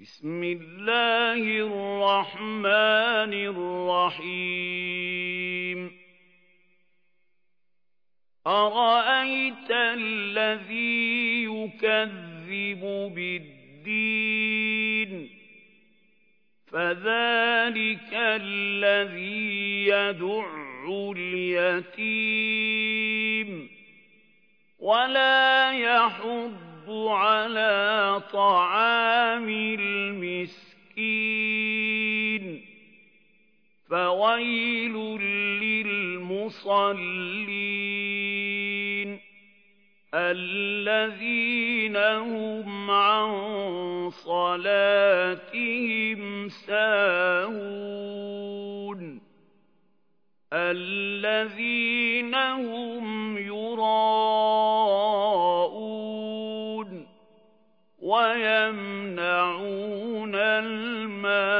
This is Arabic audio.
بسم الله الرحمن الرحيم. أرأيت الذي يكذب بالدين؟ فذلك الذي يدع اليتيم. ولا يحض على طعام فويل للمصلين الذين هم عن صلاتهم ساهون الذين هم يراءون ويمنعون الماعون